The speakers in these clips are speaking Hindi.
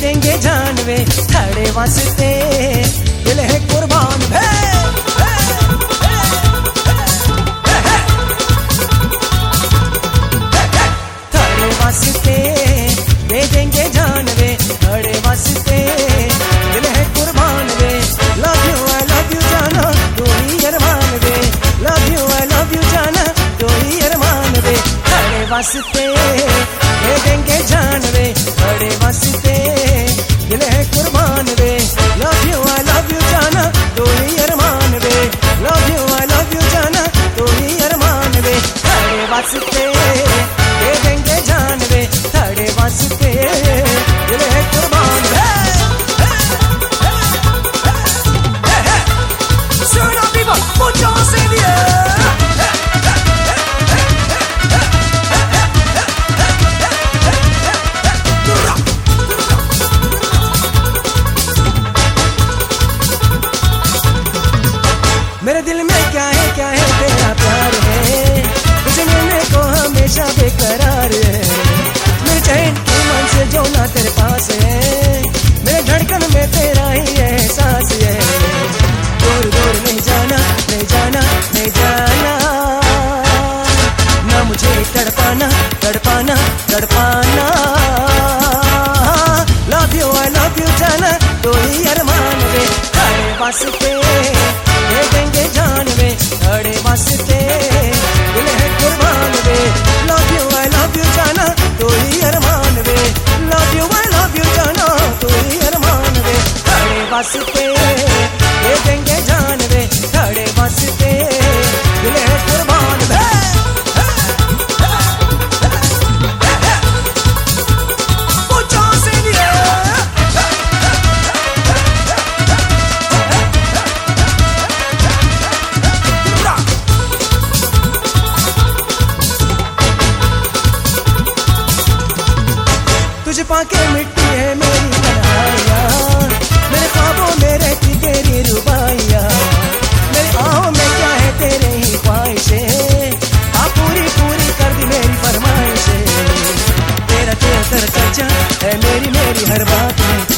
देंगे जान वास्ते। दिल कुर्बान दे देंगे जान वे खड़े वास्ते। दिल है कुर्बान यू जाना तू ही अरमान वे लव जाना दे देंगे जान रे बड़े वास्ते दिल है कुर्बान रे love you I love you जाना तू ही अरमान रे love you I love you जाना तो ही अरमान रे बड़े वास्ते वास्ते दे देंगे जान वे खड़े वास्ते। दिल है कुर्बान वे love you I love you जाना तो ही अरमान वे love you I love you जाना तो ही अरमान वे खड़े वास्ते दे देंगे जान वे खड़े वास्ते। दिल है कुर्बान पाके मिट्टी है मेरी बनाया मेरे ख्वाबों में रहती तेरी रुबाइया। मेरे आहों में क्या है तेरे ही ख्वाहिशें? आ पूरी पूरी कर दी मेरी फरमाइशें। तेरा तेरा चर्चा है मेरी मेरी हर बात। में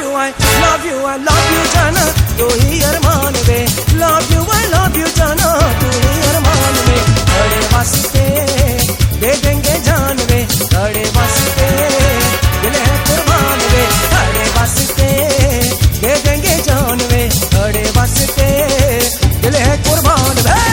you, I love you, I love you, जाना तू ही अरमान में love you, I love you, जाना तू ही अरमान में बड़े वास्ते दे देंगे जान में बड़े वास्ते दिल है कुर्बान में बड़े वास्ते दे देंगे जान में बड़े वास्ते दिल है कुर्बान में